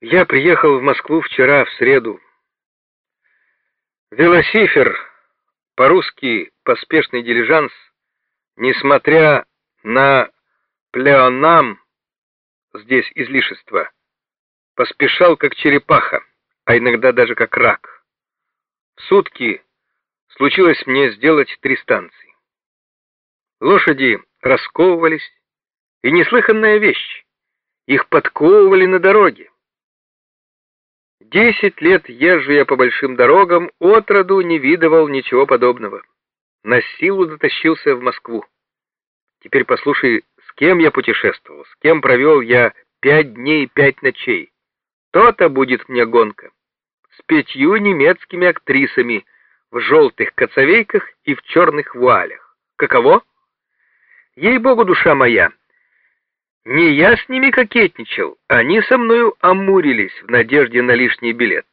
Я приехал в Москву вчера, в среду. Велосифер, по-русски поспешный дилижанс, несмотря на плеонам, здесь излишество, поспешал как черепаха, а иногда даже как рак. В сутки случилось мне сделать три станции. Лошади расковывались, и неслыханная вещь, их подковывали на дороге. Десять лет езжу я по большим дорогам, отроду не видывал ничего подобного. На силу дотащился в Москву. Теперь послушай, с кем я путешествовал, с кем провел я пять дней и пять ночей. То-то будет мне гонка. С пятью немецкими актрисами в желтых коцовейках и в черных вуалях. Каково? Ей-богу, душа моя, не я с ними кокетничал, они со мною амурились в надежде на лишний билет.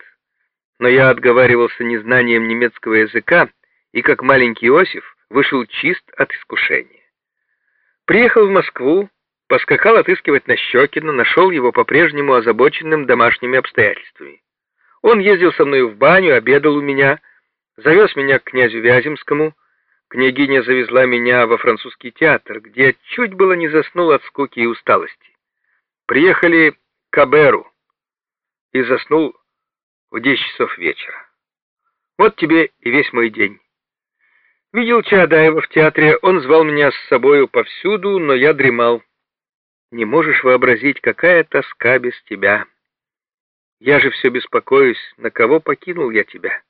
Но я отговаривался незнанием немецкого языка и, как маленький Иосиф, вышел чист от искушения. Приехал в Москву, поскакал отыскивать Нащекина, нашел его по-прежнему озабоченным домашними обстоятельствами. Он ездил со мной в баню, обедал у меня, завез меня к князю Вяземскому, Княгиня завезла меня во французский театр, где чуть было не заснул от скуки и усталости. Приехали к Аберу и заснул в 10 часов вечера. Вот тебе и весь мой день. Видел Чаадаева в театре, он звал меня с собою повсюду, но я дремал. Не можешь вообразить, какая тоска без тебя. Я же все беспокоюсь, на кого покинул я тебя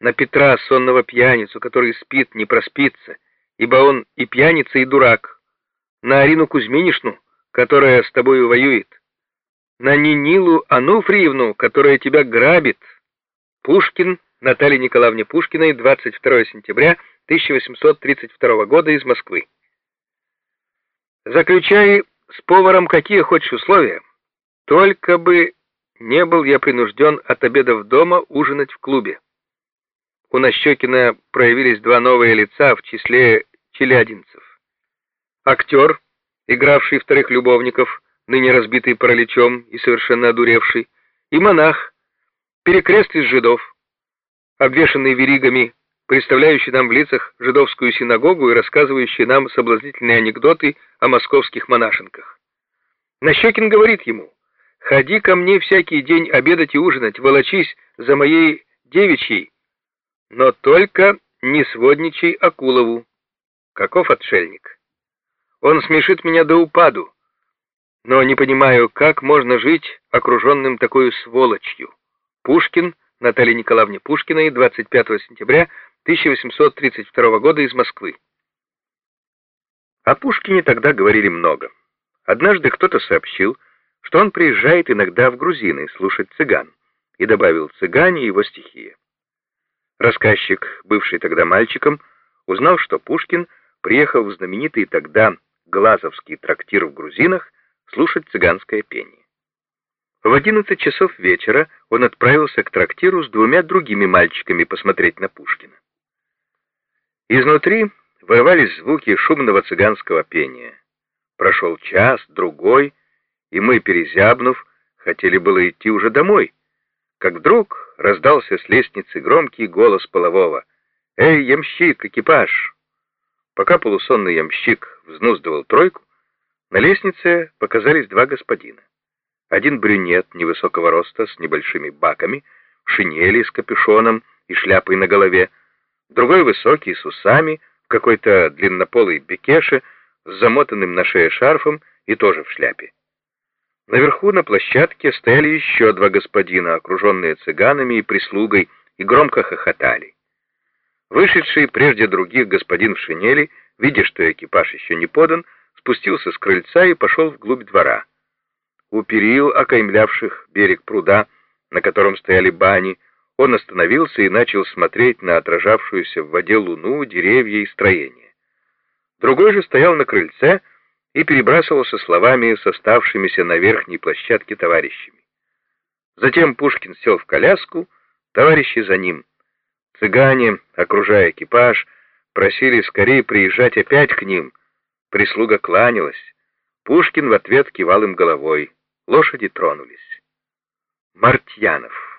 на Петра, сонного пьяницу, который спит, не проспится, ибо он и пьяница, и дурак, на Арину Кузьминишну, которая с тобою воюет, на Нинилу Ануфриевну, которая тебя грабит. Пушкин Наталье Николаевне Пушкиной, 22 сентября 1832 года из Москвы. Заключай с поваром какие хочешь условия, только бы не был я принужден от обеда в дома ужинать в клубе у Нащекина проявились два новые лица в числе челядинцев. Актер, игравший вторых любовников, ныне разбитый параличом и совершенно одуревший, и монах, перекрест из жидов, обвешанный веригами, представляющий нам в лицах жидовскую синагогу и рассказывающий нам соблазнительные анекдоты о московских монашенках. Нащекин говорит ему, «Ходи ко мне всякий день обедать и ужинать, волочись за моей девичьей, но только не сводничай Акулову. Каков отшельник? Он смешит меня до упаду, но не понимаю, как можно жить окруженным такой сволочью. Пушкин, Наталья Николаевна Пушкиной, 25 сентября 1832 года из Москвы. О Пушкине тогда говорили много. Однажды кто-то сообщил, что он приезжает иногда в Грузины слушать цыган, и добавил «цыгане» его стихия. Рассказчик, бывший тогда мальчиком, узнал, что Пушкин приехал в знаменитый тогда Глазовский трактир в Грузинах слушать цыганское пение. В 11 часов вечера он отправился к трактиру с двумя другими мальчиками посмотреть на Пушкина. Изнутри вырывались звуки шумного цыганского пения. Прошел час, другой, и мы, перезябнув, хотели было идти уже домой, как вдруг раздался с лестницы громкий голос полового. «Эй, ямщик, экипаж!» Пока полусонный ямщик взнуздывал тройку, на лестнице показались два господина. Один брюнет невысокого роста с небольшими баками, шинели с капюшоном и шляпой на голове, другой высокий с усами, в какой-то длиннополой бекеше, с замотанным на шее шарфом и тоже в шляпе. Наверху на площадке стояли еще два господина, окруженные цыганами и прислугой, и громко хохотали. Вышедший прежде других господин в шинели, видя, что экипаж еще не подан, спустился с крыльца и пошел вглубь двора. У перил, окаймлявших берег пруда, на котором стояли бани, он остановился и начал смотреть на отражавшуюся в воде луну, деревья и строения. Другой же стоял на крыльце, и перебрасывался словами с оставшимися на верхней площадке товарищами. Затем Пушкин сел в коляску, товарищи за ним. Цыгане, окружая экипаж, просили скорее приезжать опять к ним. Прислуга кланялась. Пушкин в ответ кивал им головой. Лошади тронулись. Мартьянов.